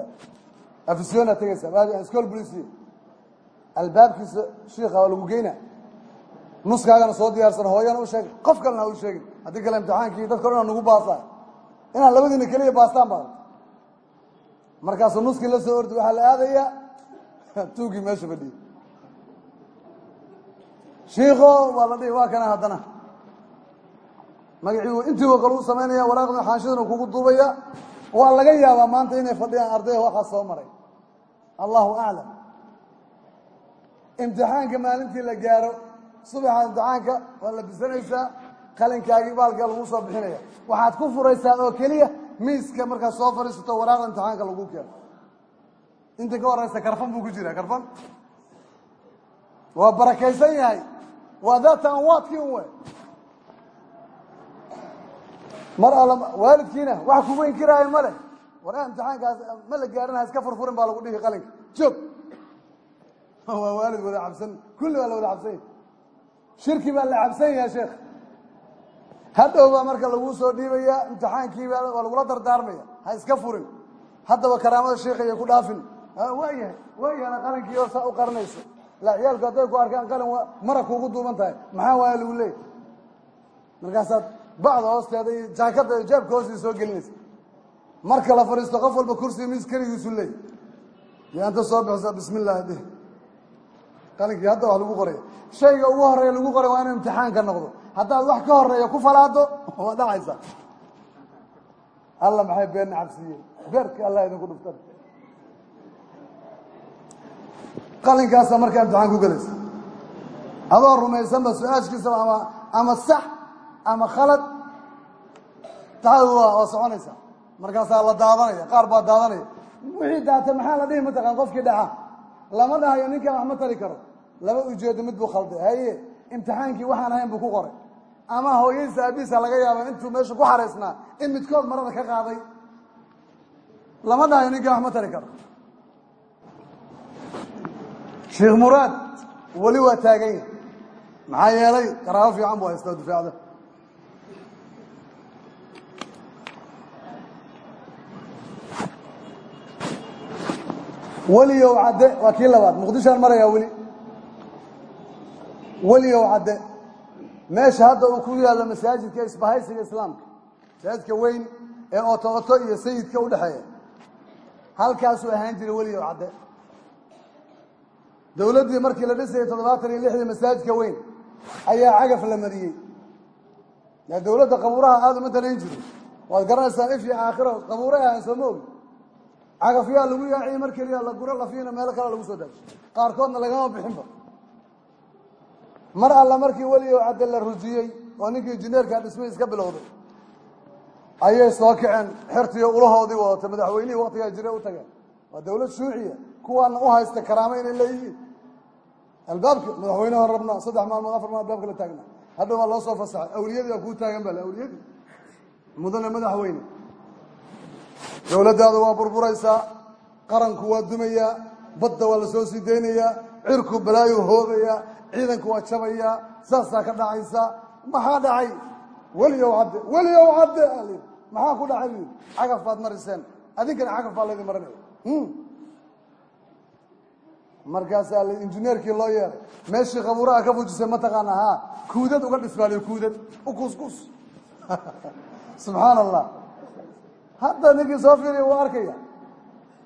afisyoona tegaysa iskool bulisi albaabkiisa shiika waa lagu geyna. Nuskaagana soo diyaarsan hooyana u sheeg qof kalena ha u sheegin. Haddii kale imtixaankii dadka dhan nagu baasa. Inaan labadiina keliya baastaan baa markaasuu nuskii la soo ordi waxaa la aadayaa tuugii meesha fadhiyey shiiko waa la waa kana haddana. Magacii intii wa kale u samaynaya waraaqda xaanshidana kugu duubaya. Waa laga yaabaa maanta inay fadhiyaan ardayda waxaa soo maray. Allahu aclam imtixaanka maalintii la gaaro subaxa imtixaanka waa la bisanaysaa. Qalinkaagii baalkaa lagu soo bixinaya. Waxaad ku furaysaa oo keliya miiska markaad soo fadhiisato waraaqda imtixaanka lagu keeno. Inta ka horeysa karfan buu ku jiraa karfan. Waa barakaysan yahay. Waa daata anwaadkii un we mar alla waalidkiina wax kugu inkiraayo ma leh. War imtixaankaas ma la gaarin ha iska furfurin baa lagu dhihi qalinka. Joog. [LAUGHS] Waa waalid wada cabsan kulli baa la wada cabsan yahay. Shirki baa la cabsan yahay sheekh hadhow baa marka laguu soo dhiibaya imtixaankii baa waa lagula dardaarmaya. Ha iska furin. Haddaba karaamada sheikaya ku dhaafin. Waayahay waayahana qalinkii oo saa u qarinayso la ciyaalku hadday ku arkaan qalin mara kuugu duuban tahay. Maxaa waaya lagu leeyay markaasaad bacda hoosteeda iyo jaakada iyo hoostii soo gelinaysa. Marka la fadhiisto qof walba kursiga miis keligiisu leey. Yo anta soo bixisa bismi illah qalinkii hadda wax lagu qoraya shayga ugu horreeya lagu qoray waa inuu imtixaanka noqdo haddaad wax ka horreeya ku falaado waa dhacaysaa alla maxay beenna cabsiiyeen beerka allah idinku dhuftan qalinkaasa markaa imtixaan ku gelaysa adoo rumaysanba su'aashkiisaba ama ama sax ama khalad. Taadu waa soconaysaa markaasaa la daadanaya qaar baa daadanaya wixii daata maxaa la dhihi mataqaan qofkii dhaca? Lama dhahayo ninkan wax ma tari karo. Laba ujeedo mid buu khalday haye imtixaankii waxaan ahayn buu ku qoray ama hooyadiisa aabihiisa laga yaaba intuu meesha ku xaraysnaa in midkood marada ka qaaday. Lama dhahayo ninkan wax ma tari karo. Sheekh muraad weli waa taagan yahay maxaa yeelay qaraabo fiican buu haystaa difaacda weliyow cadde waa kii labaad. Muqdishoan marayaa weli. Weliyow cadde meesha hadda uu ku yaallo masaajidka isbahaysiga islaamka masaajidka weyn ee oto oto iyo sayidka u dhexeeya. Halkaasuu ahaan jiray weliyow cadde. Dowladdii markii la dhisayay toddobaatan iyo lixdii masaajidka weyn ayaa cagaf la mariyey. Yaa dowladda qabuuraha aada uma dalayn jirin. Waad garanaysaa if iyo aakhiro qabuuray ahaan soo ma ogi cagafyaa lagu yaaciyey mar keliya la guro lafiina meelo kale lagu soo daajiy qaarkoodna lagama bixinba mar alla markii weligo cadde la rujiyey oo ninkii injineerka dhismay iska bilowday ayay soo kaceen xertiyo ulahoodii wadata madaxweynihii waktigaa jire u tageen. Waa dowlad shuuciya kuwaana u haysta karaamo inay leeyihiin. Albaabka madaxweynehan rabnaa saddex maalmood afar maal albaabka la taagna hadha waa loo soo fasaxay. Awliyadii baa kuu taagan bale awliyadii. Mudane madaxweyne. Dowladdaada waa burburaysaa qaranku waa dumayaa badda waa la soo sii deynayaa cirku balaayuu hoobayaa ciidanku waa jabayaa saasaa ka dhacaysa. Maxaa dhacay? Weliyow cadde weliyow cadde al maxaa ku dhacay? Bu cagaf baad mariseen. Adinkana cagaf baa laydin marinaya markaasaa l injineerkii loo yeeray. Meeshii qabuuraha ka fujisay mataqaana ha kuudad uga dhisbaaliyo kuudad. U kuuskuus [LAUGHS] subxaana allah hadda ninkii soo fiiriya wuu arkaya.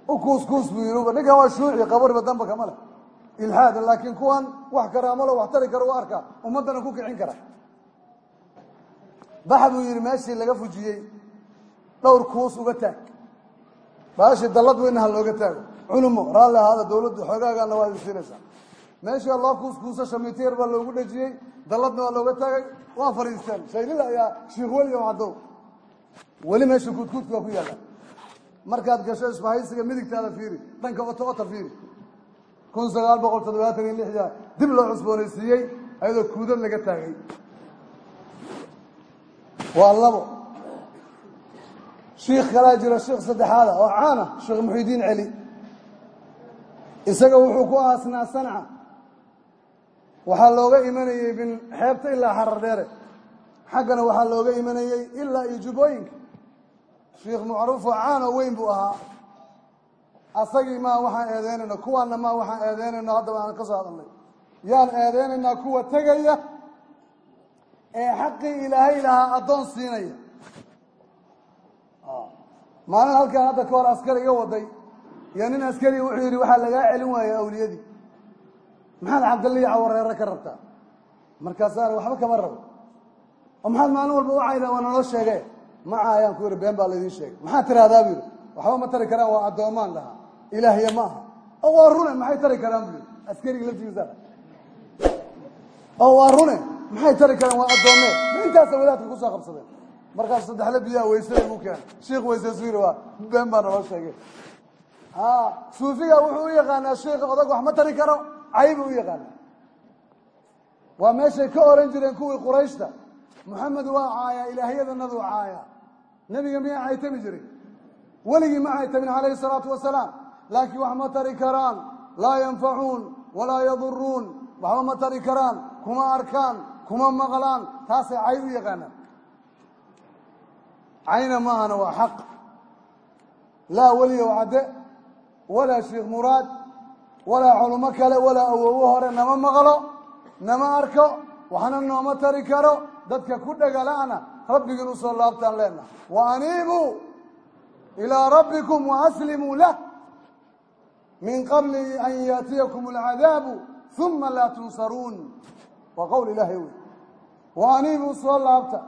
U kuuskuus buu yii ninkan waa shuuci qaburiba damba kama leh ilxaada laakiin kuwan wax karaamalo wax tari karo u arkaa ummaddana ku kicin kara. Bax buu yidhi meeshii laga fujiyey dhowr kuus uga taag. Baashii dallad weyna ha looga taago. Culumo raalli ahaada dowladdu xoogaagaana waa idin siinaysaa meeshii loo kuuskuuso shamiiteer baa loogu dhejiyey dalladna waa looga taagay waa fadhiisteen. Shaylila ayaa shiikh weli o caddow weli meesha kuudkuudka waa ku yaalla. Markaad gasho isbahaysiga midigtaada fiiri dhanka oto ota fiiri kun sagaal boqol toddobaatan iyo lixda dib loo cusboonaysiiyey ayadoo kuudad laga taagay. Waa labo. Shiikh kalaa jira shiikh saddexaada oo caana sheekh muxidiin celi isaga wuxuu ku aasnaa sanca waxaa looga imanayey min xeebta ilaa xarar dheere. Xaggana waxaa looga imanayey ilaa iyo jubbooyinka shiikh caan oo weyn buu ahaa asagii maa waxaan eedeynayna kuwaana maa waxaan eedeynayno haddaba aan ka soo hadalnay. Yaan eedeynaynaa kuwa tegaya ee xaqii ilaahay lahaa addoon siinaya. Maalin halkaan hadda ka hor askari iga waday iyo nin askari wuxuu yidhi waxaa lagaa celin waaya awliyadii. Maxaad cabdallihi cawareere ka rabtaa? Markaasaana waxba kama rabo. Oo maxaad maalin walba u caydaa waa naloo sheege maca ayaan ku yidhi been baa laydiin sheegay. Maxaad tiraahdaa buu yidhi waxba ma tari karaan waa addoomaan dhahaa ilaahya ma oo waa rune maxay tari karaan buu yidhi askarigi laftigiisa oo waa rune maxay tari karaan? Waa addoommee ma intaasa wadaadka ku soo qabsadeen? Markaas saddexle biyaa weysada igu keen shiikh weysesu yidhi waa been baa naloo sheegay. Suufiga wuxuu u yaqaanaa sheikha odag wax ma tari karo? Caybu u yaqaanaa. Waa meeshay ka oran jireen kuwii qurayshta. Moxamed waa caaya ilaahyadanaduu caaya nebiga miyaa caytami jiray? Weligii ma caytamin calayhi salaatu wasalaam laakiin wax ma tari karaan. Laa yanfacuun walaa yaduruun waxba ma tari karaan. Kuma arkaan kuma maqlaan. Taasay cay u yaqaanaan. Cayna maahana waa xaq. Laa weliyow cadde. Walaa sheikh muraad. Walaa culummo kale walaa awowo hore nama maqlo nama arko waxna nooma tari karo. Dadka ku dhegala-na rabbigiin u soo laabtaan leenaha wa aniibuu ilaa rabbikum waaslimuu lah min qabli an yaatiyakum alcadaabu uma laa tunsaruun waa qowl ilaahay wey wa aniibuu soo laabta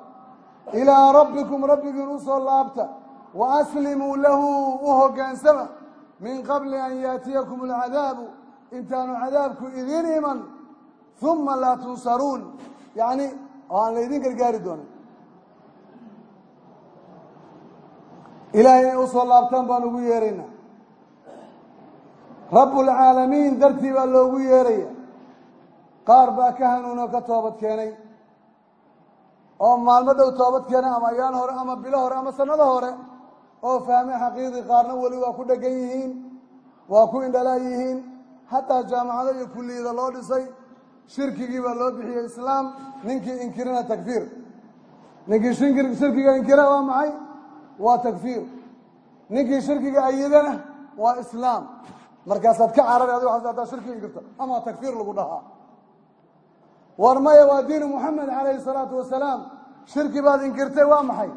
ilaa rabbikum rabbigiin u soo laabta waaslimuu lahu u hoggaansama min qabli an yaatiyakum alcadaabu intaanu cadaabku idiin iman uma laa tunsaruun yacni oo aan laydin gargaari doonin ilaahay inay rabbulcaalamiin dartii baa loogu yeeraya. Qaar baa ka hanuunoo ka toobad keenay. Oo maalmo dhow toobad keenay ama ayaan hore ama bilo hore ama sanado hore. Oo fahmay xaqiiqii qaarna weli waa ku dhegan yihiin waa ku indhalaa yihiin. Hataa jaamacado iyo kulliyada loo dhisay shirkigii baa loo bixiyey islaam. Ninkii inkirana takfiir. Ninkii shirkiga inkira waa maxay? Waa takfiir. Ninkii shirkiga ayidana waa islaam markaasaad ka carari adi hadaa shirki inkirto ama takfiir lagu dhahaa. War maya waa diinu muxamed calayhi salaatu wasalaam. Shirki baad inkirtay waa maxay?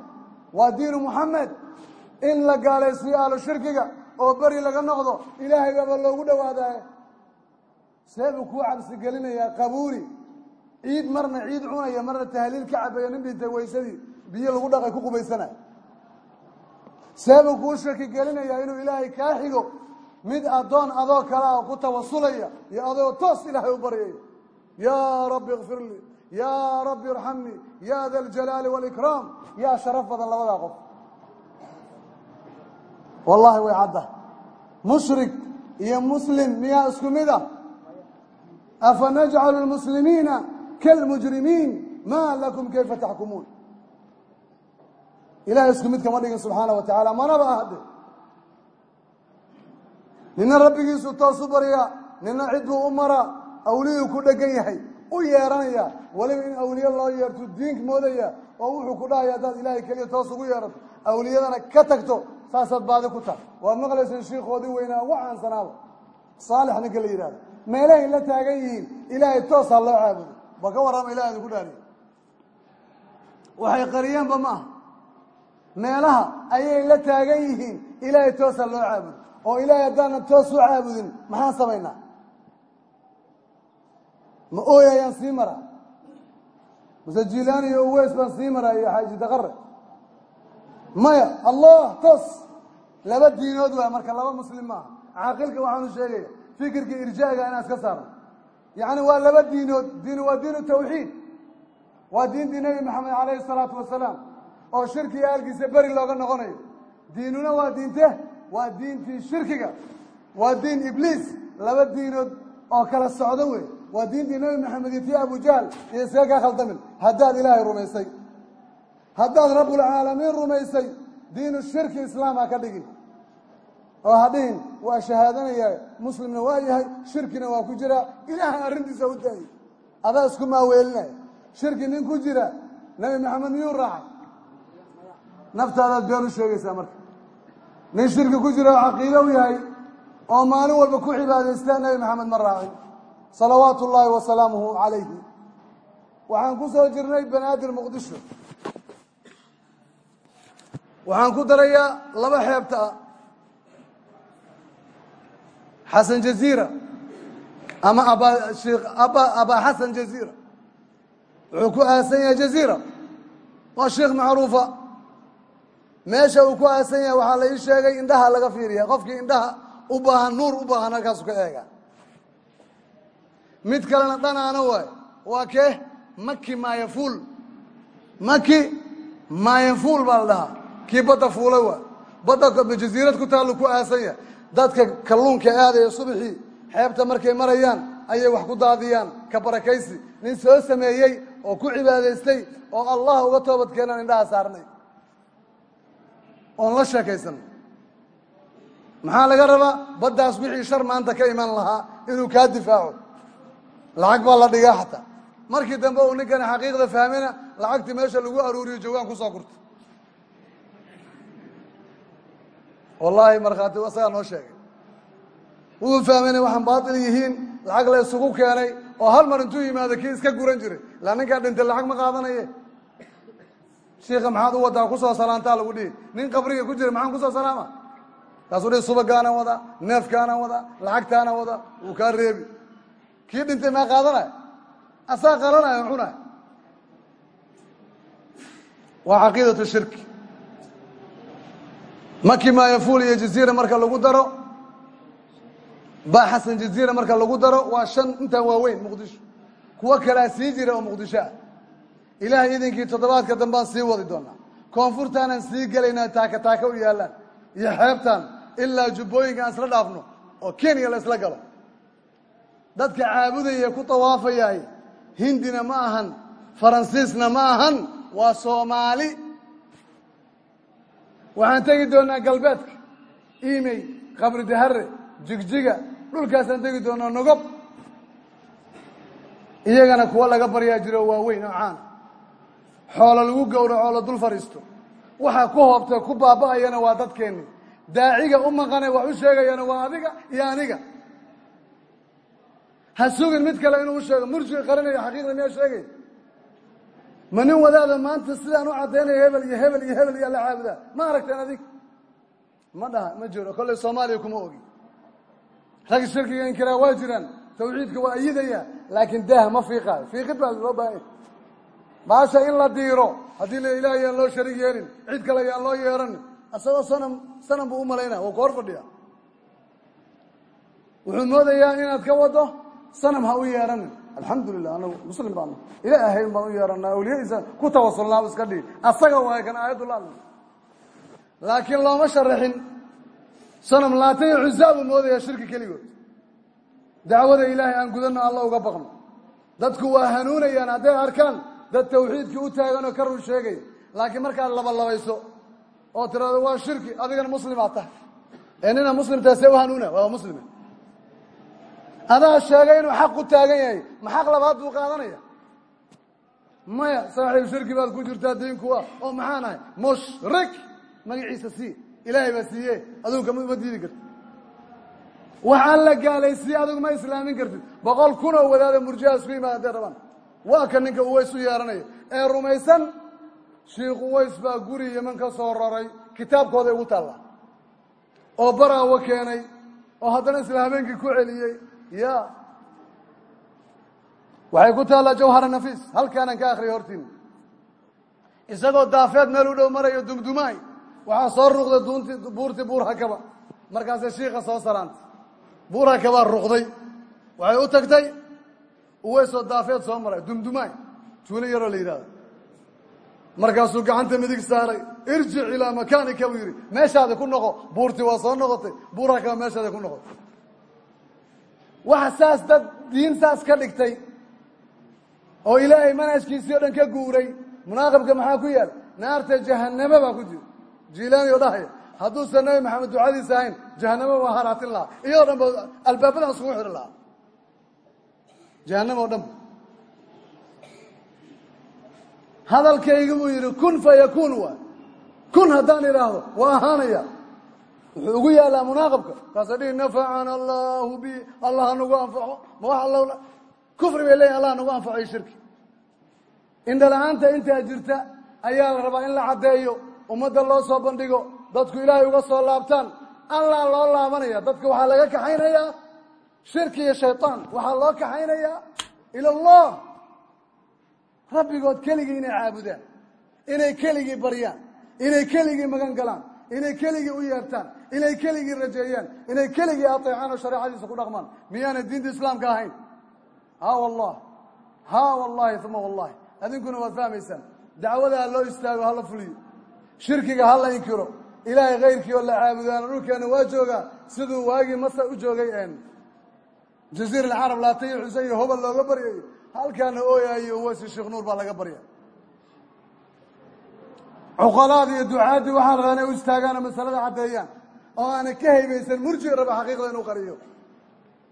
Waa diinu muxamed in la gaalaysiiyo ahlu shirkiga oo beri laga noqdo ilaahay baaba loogu dhowaadaaye see buu kuu cabsi gelinayaa qabuuli. Ciid marna ciid cunaya marna tahliil ka cabaya nin dhintay waysadii biyo lagu dhaqay ku qubaysanayo. Seebuu kuu shaki gelinayaa inuu ilaahay kaa xigo mid addoon adoo kale ah ku tawasulaya iyo adoo toos ilaahay u baryaya. Yaa rabbi ikfir lii yaa rabbi irxamnii yaa da aljalaali waalikraam yaa sharaf badan labadaa qof. Wallaahi way cadda. Mushrik iyo muslim miyaa isku mid ah. Afa najcalu lmuslimiina kalmujrimiin maa lakum kayfa taxkumuun ilahay isku mid kama dhigin subxaana wa tacaala manaba ahde nina rabbigiisu toos u baryaa nina cid buu u maraa awliyuu ku dhegan yahay u yeeranaya weliba in awliye loo yeertu diink moodaya oo wuxuu ku dhahaya haddaad ilaahay keliya toos ugu yeerato. Awliyadana ka tagto saasaad baadi ku tahay. Waad maqlayseen shiikhoodii weynaa ugu caansanaaba saalix ninka la yidhahdo meelahay la taagan yihiin ilaahay toosaa loo caabudo. Ba ka warrama ilahay idinku dhaariya waxay qariyeenba ma aha. Meelaha ayay la taagan yihiin ilaahay toosaa loo caabudo oo ilaahay haddaanan toos u caabudin maxaan samaynaa? Ma ooyayaan sii maraa mase iyo uweys baan sii maraa iyo xaaji daqare. Maya allah toos! Laba diinood waay marka laba muslim maaha. Caaqilka waxaanu sheegaya fikirka irjaaga inaan iska saarno yacni waa laba diinood. Diin waa diinu tawxiid. Waa diintii nebi maxamed calayhi isalaatu wasalaam. Oo shirki aalkiisa beri looga noqonayo. Diinuna waa diinte waa diintii shirkiga. Waa diin ibliis. Laba diinood oo kala socdo wey. Waa diintii nebi maxamed iyo tii abujahl iyo iskaga kaa khaldamin haddaad ilaahay rumaysay. Haddaad rabbulcaalamiin rumaysay diinu shirki islaam ha ka dhigin. Oo ha dhihin waa shahaadanaya muslimna waa yahay shirkina waa ku jiraa ilaahay arrintiisa u daayay adaa isku maaweelinaya shirki nin ku jira nebi maxamed miyuu raacay? Naftaadaad been u sheegaysaa marka nin shirki ku jira oo caqiido u yahay oo maalin walba ku cibaadaystaa nebi maxamed ma raacin. Salawaatu ullaahi wa salaamuhu calayhi. Waxaan ku soo jirnay banaadir muqdisho. Waxaan ku darayaa laba xeebta. Ah xasan jaziira ama aba sheekh aba abaa xasan jaziira. Wuxuu ku aasan yahay jaziira. Waa sheekh macruufa meesha uu ku aasan yahay waxaa la ii sheegay indhaha laga fiiriya. Qofkii indhaha u baahan nuur u baahan halkaasu ka eega. Mid kalena dhanaana waay waa kee? Maki maayafuul maki maayafuul baa la dhahaa. Kii badda fuulay waay badda jaziirad ku taallu ku aasan yahay. Dadka kalluunka aadaya subaxii xeebta markay marayaan ayay wax ku daadiyaan. Ka barakaysi. Nin soo sameeyey oo ku cibaadaystay oo allah uga toobad keenaan indhaha saarnay oon la sheekaysanay maxaa laga rabaa? Baddaas wixii shar maanta ka iman lahaa inuu kaa difaaco. Lacag baa la dhigaa xataa. Markii dambe uu ninkani xaqiiqda fahmina lacagtii meesha lagu aruuriyo joogaan ku soo gurtay wallaahi markhaati asagaa noo sheegay. Wuu fahmayna waxaan baatil yihiin lacag la isugu keenay oo hal mar intuu yimaado kii iska guran jiray. Ilaa ninkaa dhintay lacag ma qaadanaye shiika maxaad u wadaa ku soo salaantaa lagu dhihi? Nin qabriga ku jira maxaan ku soo salaama? Kaasuu dhihi subagaana wadaa neefkaana wadaa lacagtaana wadaa wuu kaa reebi. Kii dhintay maa qaadanaya asaa qalanaya cunaya waa caqiidatu shirki. Maki maayafuul iyo jaziira marka lagu daro? Ba xasan jaziira marka lagu daro? Waa shan intaan waaweyn muqdisho. Kuwo kalaa sii jira oo muqdisho ah ilaahay idinkii toddobaadka dambaan sii wadi doonaa. Koonfurtaanaan sii gelaynaa taaka taaka u yaallaan. Iyo xeebtaan ilaa jubbooyinka aan isla dhaafno oo kenya la isla galo. Dadka caabudaya ku tawaafayaay hindina ma ahan faransiisna ma ahan waa soomaali. Waxaan tegi doonaa galbeedka imey qabri dahare jigjiga dhulkaasaan tegi doonaa nogob iyagana kuwo laga baryaa jiro waaweyn oo caana xoolo lagu gowraco la dul fadhiisto. Waxa ku hoobta ku baaba'ayana waa dadkeenni daaciga u maqane wax u sheegayana waa adiga iyo aniga. Ha sugin mid kale inuu u sheego. Murjiga qaranaya xaqiiqda miyaa sheegay? Ma nin wadaada maanta sidaan u caddaynaya hebel iyo hebel iyo hebel iyo alla caabudaa? Ma aragteen adig? Ma dhaha ma jiro. Kolley soomaaliya kuma ogi. Rag shirkiga inkiraa waa jiraan. Tawxiidka waa ayidaya laakiin daah ma fiiqaayo fiiqid baa loo baahanya baasha in la diiro haddii la ilaah yaan loo sharig yeelin cid kale yaan loo yeeranin isagoo sanam sanam buu u malaynaya waa hor fadhiya wuxuu moodayaa inaad ka wado sanam ha u yeeranin. Alxamdulilah anagu muslim baana ilaahay baan u yeeranaa awliyadiisa ku tawasulnaa iska dhigi asaga waay kan aayaddu la laakiin looma sharaxin sanam laata iyo moodayaa shirki keligood. Dacwada ilaahay aan gudanno alla uga baqno. Dadku waa hanuunayaan hadday arkaan dad tawxiidkii u taagan oo ka run sheegaya laakiin markaad labalabayso oo tiraado waa shirki adigana muslimaa tahay. Ee nina muslimtaa see u hanuuna waa muslime. Adaa sheegay inuu xaq ku taagan yahay. Ma xaq labaad buu qaadanaya? Maya saaxiib shirki baad ku jirtaa diinku ah oo maxaa nahay mushrik. Magaciisa sii. Ilaahay baa siiye adugu ma diidi kartid. Waxaan la gaalaysiiye adigu ma islaamin kartid. Boqol kun oo wadaada murjiha isku yimaada hadday rabaan waa ka ninka uways u yeeranaya ee rumaysan shiikh uways baa guri yeman ka soo raray. Kitaabkooday ugu taallaa oo baraawo keenay. Oo haddana isla habeenkii ku celiyey. Ya. Waxay ku taallaa jawhara nafiis halkaanaan ka akriya hortiina isagoo daafeed meel u dhow marayo dumdumaay. Waxaa soo ruqday duunti buurtii buur hakaba. Markaasay shiika soo salaantay buur hakabaa ruqday. Waxay u tagtay uweysoo daafeed soo maray dumdumaay. Tuulo yaroo la yidhahdo markaasuu gacanta midig saaray. Irjic ilaa makaanika buu yidhi meeshaada ku noqo. Buurtii waa soo noqotay. Buur hakaba meeshaada ku noqotay. Waxa saas dad diin saas ka dhigtay oo ilaahay manhajkiisii o dhan ka guuray. Munaaqibka maxaa ku yaal? Naarta jahaname baa ku jira. Jiilaani oo dhahaya hadduusan nabi maxamed ducadiisa ahayn jahaname waa haraatin lahaa. Iyadoo dhan ba albaabadan isugu xidhi lahaa jahaname oo dhan. Hadalkaygi buu yidhi kun fa yakun waay kun haddaan idhaahdo waa ahaanaya. Wuxuu ugu yaalaa munaaqibka kaasa dhihi nafacana allahu bi allah hanagu anfaco. Ma wax all kufri bay leeyihiin allah nagu anfaco iyo shirki. Indhala-aanta intaa jirta ayaa la rabaa in la caddeeyo ummadda loo soo bandhigo dadku ilaahay uga soo laabtaan. Allah loo laabanaya dadka waxaa laga kaxaynayaa shirki iyo shaytaan. Waxaa loo kaxaynayaa ila allah rabbigood keligii inay caabudaan inay keligii baryaan inay keligii magan galaan inay keligii u yeertaan inay keligii rajeeyaan inay keligii ateecaan oo shareecadiisa ku dhaqmaan. Miyaanay diinta islaamka ahayn? Ha wallah ha wallahi uma wallahi. Adinkuna waad fahmaysaan. Dacwada ha loo istaago hala fuliyo. Shirkiga ha la inkiro. Ilaahay kayrkii oo la caabudaano dhulkeena waa joogaa. Siduu waagii masar u joogay jaziira alcarab laata iyo xuseen iyo hobal looga baryayo halkaana ooyaayo uweysi sheekh nuur baa laga barya. Cuqalaad iyo ducaadii waxaa rabaa inay u istaagaan oo masalada caddeeyaan oo aanay ka haybaysan murji raba xaqiiqda inuu qariyo.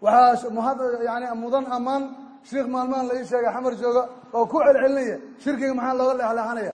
Waxaa mhad yani mudan ammaan sheikh maalmahan la ii sheegay xamar jooga oo ku celcelinaya shirkiga maxaa looga leexleexanaya